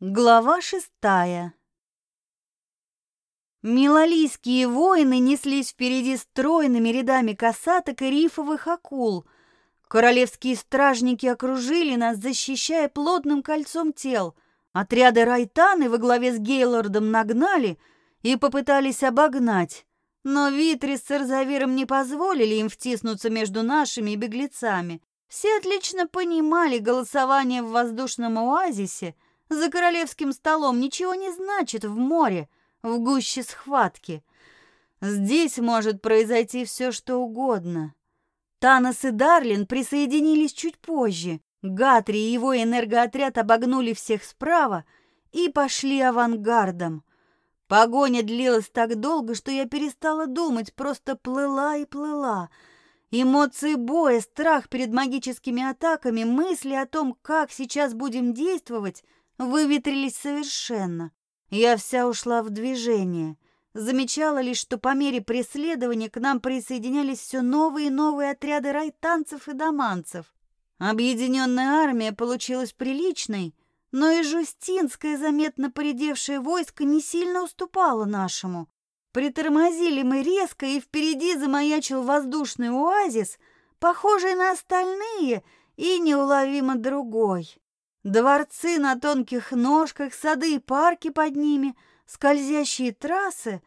Глава шестая Милолийские воины неслись впереди стройными рядами касаток и рифовых акул. Королевские стражники окружили нас, защищая плотным кольцом тел. Отряды Райтаны во главе с Гейлордом нагнали и попытались обогнать. Но Витрис с Арзавиром не позволили им втиснуться между нашими беглецами. Все отлично понимали голосование в воздушном оазисе — за королевским столом ничего не значит в море, в гуще схватки. Здесь может произойти все, что угодно. Танос и Дарлин присоединились чуть позже. Гатри и его энергоотряд обогнули всех справа и пошли авангардом. Погоня длилась так долго, что я перестала думать, просто плыла и плыла. Эмоции боя, страх перед магическими атаками, мысли о том, как сейчас будем действовать — выветрились совершенно. Я вся ушла в движение. Замечала лишь, что по мере преследования к нам присоединялись все новые и новые отряды райтанцев и доманцев. Объединенная армия получилась приличной, но и жустинское, заметно поредевшее войско не сильно уступало нашему. Притормозили мы резко, и впереди замаячил воздушный оазис, похожий на остальные и неуловимо другой. Дворцы на тонких ножках, сады и парки под ними, скользящие трассы.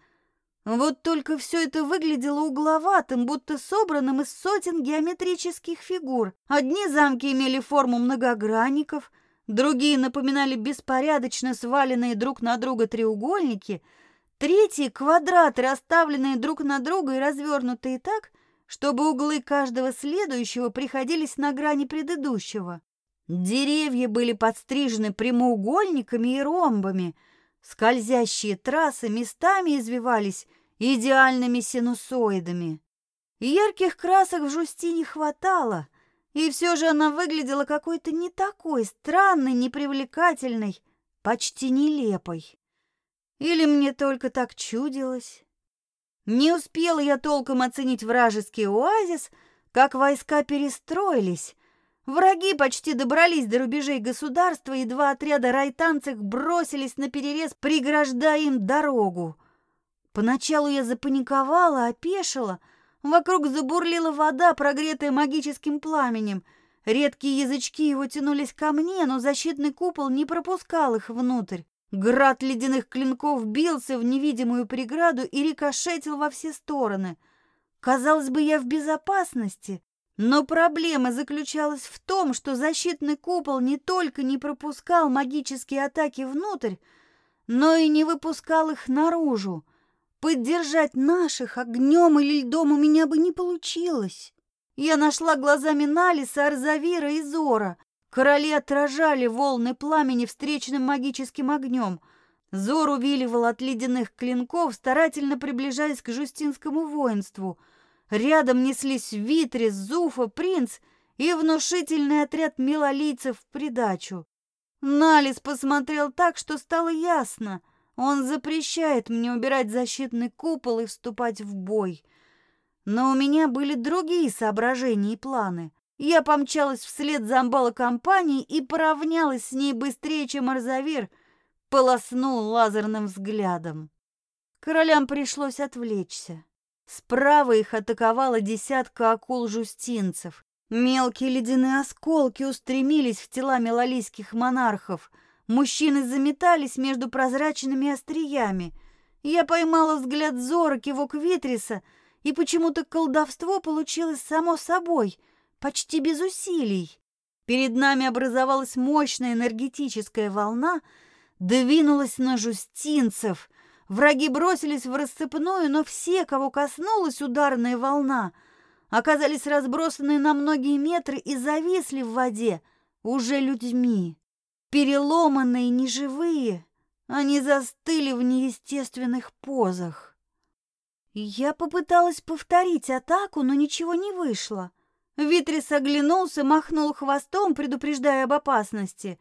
Вот только все это выглядело угловатым, будто собранным из сотен геометрических фигур. Одни замки имели форму многогранников, другие напоминали беспорядочно сваленные друг на друга треугольники, третьи — квадраты, расставленные друг на друга и развернутые так, чтобы углы каждого следующего приходились на грани предыдущего. Деревья были подстрижены прямоугольниками и ромбами, скользящие трассы местами извивались идеальными синусоидами. Ярких красок в жусти не хватало, и все же она выглядела какой-то не такой странной, непривлекательной, почти нелепой. Или мне только так чудилось? Не успела я толком оценить вражеский оазис, как войска перестроились, Враги почти добрались до рубежей государства, и два отряда райтанцев бросились на перерез, преграждая им дорогу. Поначалу я запаниковала, опешила. Вокруг забурлила вода, прогретая магическим пламенем. Редкие язычки его тянулись ко мне, но защитный купол не пропускал их внутрь. Град ледяных клинков бился в невидимую преграду и рикошетил во все стороны. Казалось бы, я в безопасности, но проблема заключалась в том, что защитный купол не только не пропускал магические атаки внутрь, но и не выпускал их наружу. Поддержать наших огнем или льдом у меня бы не получилось. Я нашла глазами Налиса, Арзавира и Зора. Короли отражали волны пламени встречным магическим огнем. Зор увиливал от ледяных клинков, старательно приближаясь к жустинскому воинству — Рядом неслись Витрис, Зуфа, Принц и внушительный отряд милолийцев в придачу. Налис посмотрел так, что стало ясно. Он запрещает мне убирать защитный купол и вступать в бой. Но у меня были другие соображения и планы. Я помчалась вслед за амбала-компанией и поравнялась с ней быстрее, чем Арзавир полоснул лазерным взглядом. Королям пришлось отвлечься. Справа их атаковала десятка акул-жустинцев. Мелкие ледяные осколки устремились в тела мелалийских монархов. Мужчины заметались между прозрачными остриями. Я поймала взгляд Зора, кивок Витриса, и почему-то колдовство получилось само собой, почти без усилий. Перед нами образовалась мощная энергетическая волна, двинулась на жустинцев — Враги бросились в рассыпную, но все, кого коснулась ударная волна, оказались разбросаны на многие метры и зависли в воде уже людьми. Переломанные, неживые, они застыли в неестественных позах. Я попыталась повторить атаку, но ничего не вышло. Витрис оглянулся, махнул хвостом, предупреждая об опасности.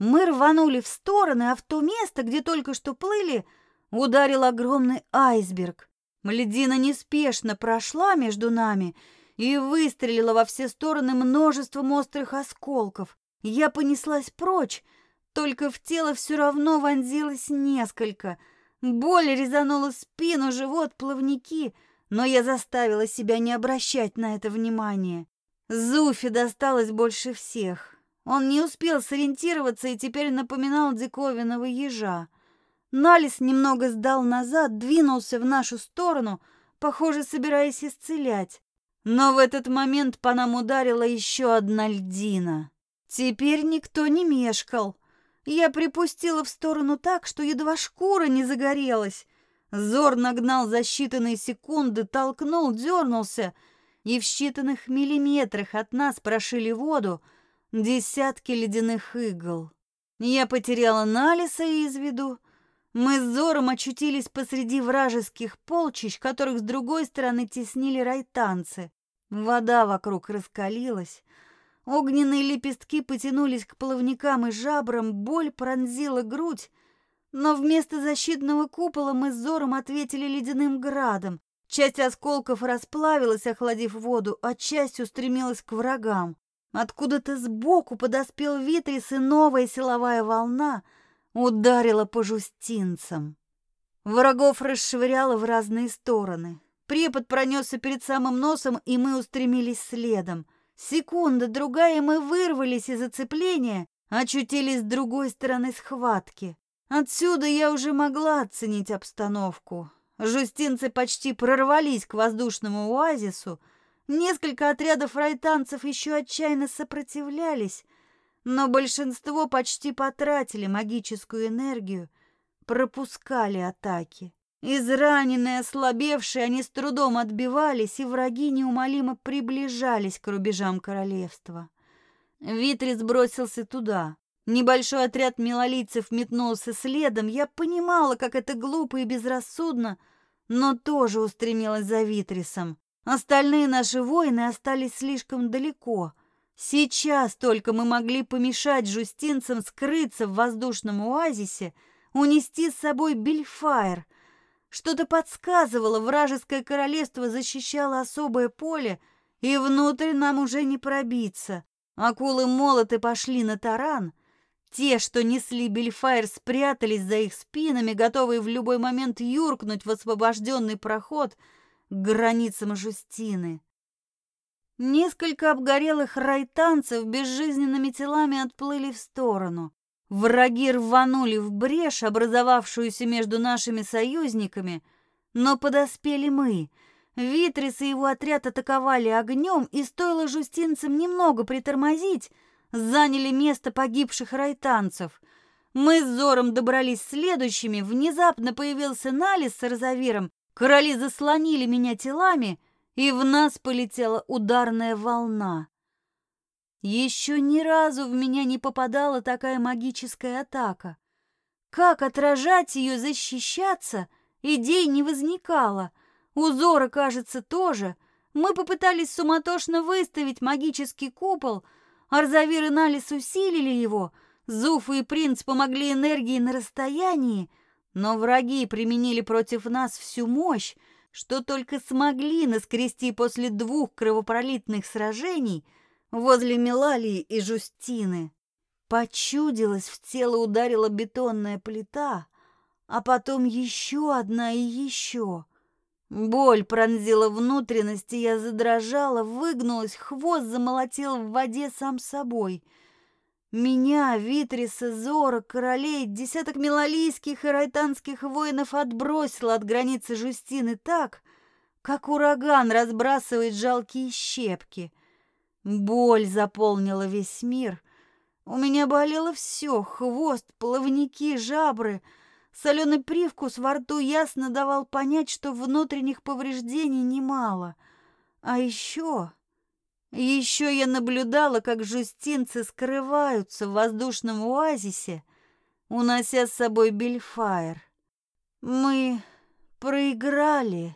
Мы рванули в стороны, а в то место, где только что плыли, ударил огромный айсберг. Льдина неспешно прошла между нами и выстрелила во все стороны множеством острых осколков. Я понеслась прочь, Только в тело все равно вонзилось несколько. Боль резанула спину, живот, плавники, но я заставила себя не обращать на это внимания. Зуфи досталось больше всех. Он не успел сориентироваться и теперь напоминал диковинного ежа. Налис немного сдал назад, двинулся в нашу сторону, похоже, собираясь исцелять. Но в этот момент по нам ударила еще одна льдина. Теперь никто не мешкал. Я припустила в сторону так, что едва шкура не загорелась. Зор нагнал за считанные секунды, толкнул, дернулся, и в считанных миллиметрах от нас прошили воду десятки ледяных игл. Я потеряла Налиса из виду. Мы с Зором очутились посреди вражеских полчищ, которых с другой стороны теснили райтанцы. Вода вокруг раскалилась, Огненные лепестки потянулись к плавникам и жабрам, боль пронзила грудь, но вместо защитного купола мы с Зором ответили ледяным градом. Часть осколков расплавилась, охладив воду, а часть устремилась к врагам. Откуда-то сбоку подоспел Витрис, и новая силовая волна ударила по жустинцам. Врагов расшвыряло в разные стороны. Препод пронесся перед самым носом, и мы устремились следом — Секунда, другая, мы вырвались из оцепления, очутились с другой стороны схватки. Отсюда я уже могла оценить обстановку. Жустинцы почти прорвались к воздушному оазису. Несколько отрядов райтанцев еще отчаянно сопротивлялись, но большинство почти потратили магическую энергию, пропускали атаки. Израненные, ослабевшие, они с трудом отбивались, и враги неумолимо приближались к рубежам королевства. Витрис бросился туда. Небольшой отряд милолийцев метнулся следом. Я понимала, как это глупо и безрассудно, но тоже устремилась за Витрисом. Остальные наши воины остались слишком далеко. Сейчас только мы могли помешать жустинцам скрыться в воздушном оазисе, унести с собой Бельфайр — что-то подсказывало, вражеское королевство защищало особое поле, и внутрь нам уже не пробиться. Акулы-молоты пошли на таран. Те, что несли Бельфайр, спрятались за их спинами, готовые в любой момент юркнуть в освобожденный проход к границам Жустины. Несколько обгорелых райтанцев безжизненными телами отплыли в сторону. Враги рванули в брешь, образовавшуюся между нашими союзниками, но подоспели мы. Витрис и его отряд атаковали огнем, и стоило жустинцам немного притормозить, заняли место погибших райтанцев. Мы с Зором добрались следующими, внезапно появился Налис с Розавиром, короли заслонили меня телами, и в нас полетела ударная волна. Еще ни разу в меня не попадала такая магическая атака. Как отражать ее, защищаться, идей не возникало. Узора, кажется, тоже. Мы попытались суматошно выставить магический купол, Арзавир и Налис усилили его, Зуфа и принц помогли энергии на расстоянии, но враги применили против нас всю мощь, что только смогли наскрести после двух кровопролитных сражений — возле Милалии и Жустины. Почудилась, в тело ударила бетонная плита, а потом еще одна и еще. Боль пронзила внутренности, я задрожала, выгнулась, хвост замолотил в воде сам собой. Меня, Витриса, Зора, королей, десяток милалийских и райтанских воинов отбросило от границы Жустины так, как ураган разбрасывает жалкие щепки — Боль заполнила весь мир. У меня болело все — хвост, плавники, жабры. Соленый привкус во рту ясно давал понять, что внутренних повреждений немало. А еще... Еще я наблюдала, как жустинцы скрываются в воздушном оазисе, унося с собой Бельфайр. Мы проиграли.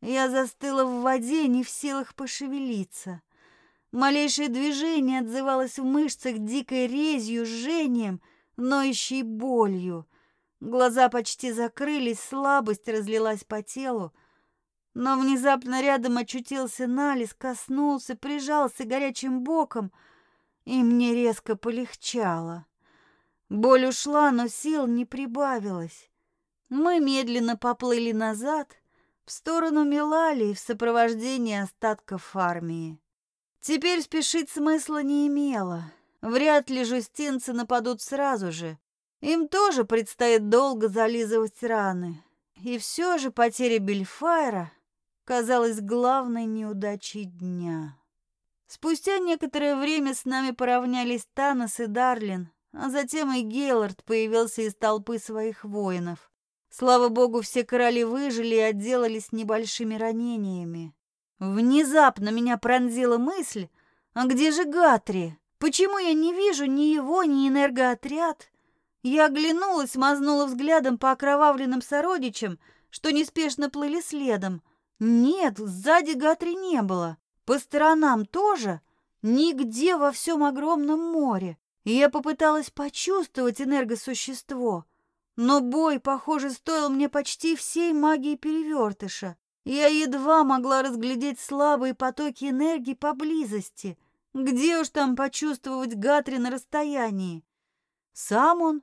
Я застыла в воде, не в силах пошевелиться. Малейшее движение отзывалось в мышцах дикой резью, жжением, ноющей болью. Глаза почти закрылись, слабость разлилась по телу. Но внезапно рядом очутился Налис, коснулся, прижался горячим боком, и мне резко полегчало. Боль ушла, но сил не прибавилось. Мы медленно поплыли назад, в сторону Милалии в сопровождении остатков армии. Теперь спешить смысла не имело. Вряд ли жустинцы нападут сразу же. Им тоже предстоит долго зализывать раны. И все же потеря Бельфайра казалась главной неудачей дня. Спустя некоторое время с нами поравнялись Танос и Дарлин, а затем и Гейлорд появился из толпы своих воинов. Слава богу, все короли выжили и отделались небольшими ранениями. Внезапно меня пронзила мысль, а где же Гатри? Почему я не вижу ни его, ни энергоотряд? Я оглянулась, мазнула взглядом по окровавленным сородичам, что неспешно плыли следом. Нет, сзади Гатри не было. По сторонам тоже. Нигде во всем огромном море. Я попыталась почувствовать энергосущество. Но бой, похоже, стоил мне почти всей магии перевертыша. Я едва могла разглядеть слабые потоки энергии поблизости. Где уж там почувствовать Гатри на расстоянии? Сам он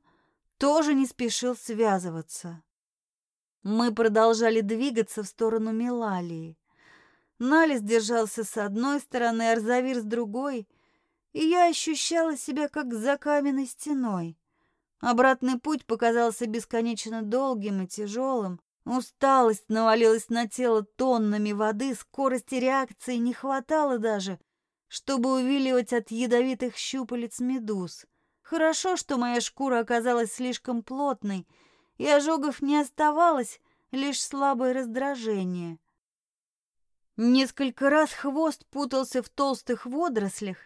тоже не спешил связываться. Мы продолжали двигаться в сторону Милалии. Налис держался с одной стороны, Арзавир с другой, и я ощущала себя как за каменной стеной. Обратный путь показался бесконечно долгим и тяжелым. Усталость навалилась на тело тоннами воды, скорости реакции не хватало даже, чтобы увиливать от ядовитых щупалец медуз. Хорошо, что моя шкура оказалась слишком плотной, и ожогов не оставалось, лишь слабое раздражение. Несколько раз хвост путался в толстых водорослях,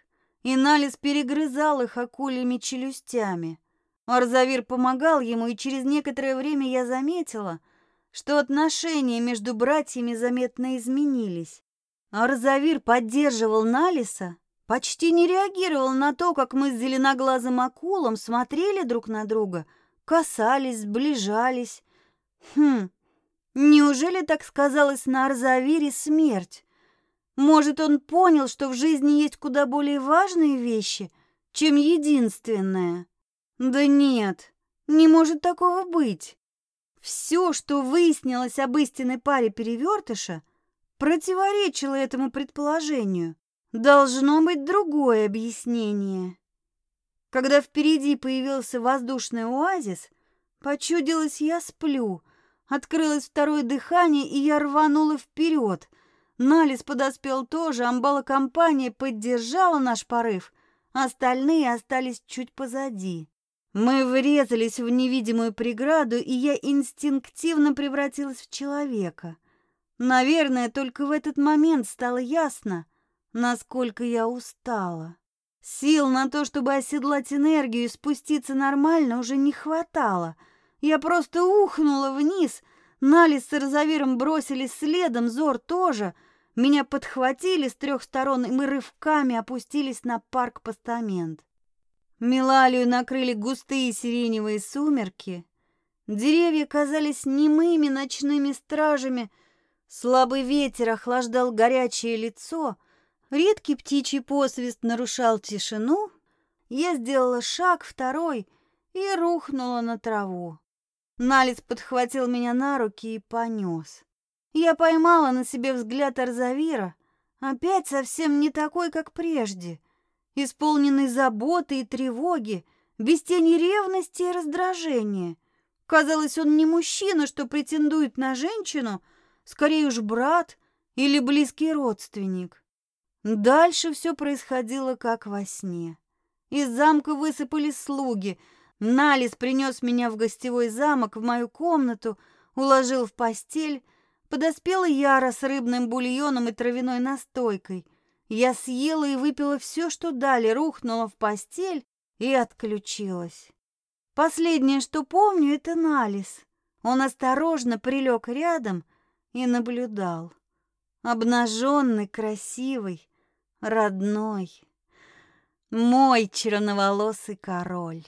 и Налис перегрызал их акульями челюстями. Арзавир помогал ему, и через некоторое время я заметила, что отношения между братьями заметно изменились. Арзавир поддерживал Налиса, почти не реагировал на то, как мы с зеленоглазым акулом смотрели друг на друга, касались, сближались. Хм, неужели так сказалось на Арзавире смерть? Может, он понял, что в жизни есть куда более важные вещи, чем единственная? Да нет, не может такого быть. Все, что выяснилось об истинной паре перевертыша, противоречило этому предположению. Должно быть другое объяснение. Когда впереди появился воздушный оазис, почудилось, я сплю. Открылось второе дыхание, и я рванула вперед. Налис подоспел тоже, амбала-компания поддержала наш порыв, остальные остались чуть позади. Мы врезались в невидимую преграду, и я инстинктивно превратилась в человека. Наверное, только в этот момент стало ясно, насколько я устала. Сил на то, чтобы оседлать энергию и спуститься нормально, уже не хватало. Я просто ухнула вниз. Налис с Розавиром бросились следом, Зор тоже. Меня подхватили с трех сторон, и мы рывками опустились на парк-постамент. Милалию накрыли густые сиреневые сумерки. Деревья казались немыми ночными стражами. Слабый ветер охлаждал горячее лицо. Редкий птичий посвист нарушал тишину. Я сделала шаг, второй, и рухнула на траву. Налиц подхватил меня на руки и понес. Я поймала на себе взгляд Арзавира, опять совсем не такой, как прежде — исполненный заботы и тревоги, без тени ревности и раздражения. Казалось, он не мужчина, что претендует на женщину, скорее уж брат или близкий родственник. Дальше все происходило как во сне. Из замка высыпали слуги. Налис принес меня в гостевой замок, в мою комнату, уложил в постель. Подоспела Яра с рыбным бульоном и травяной настойкой. Я съела и выпила все, что дали, рухнула в постель и отключилась. Последнее, что помню, это Налис. Он осторожно прилег рядом и наблюдал. Обнаженный, красивый, родной. Мой черноволосый король.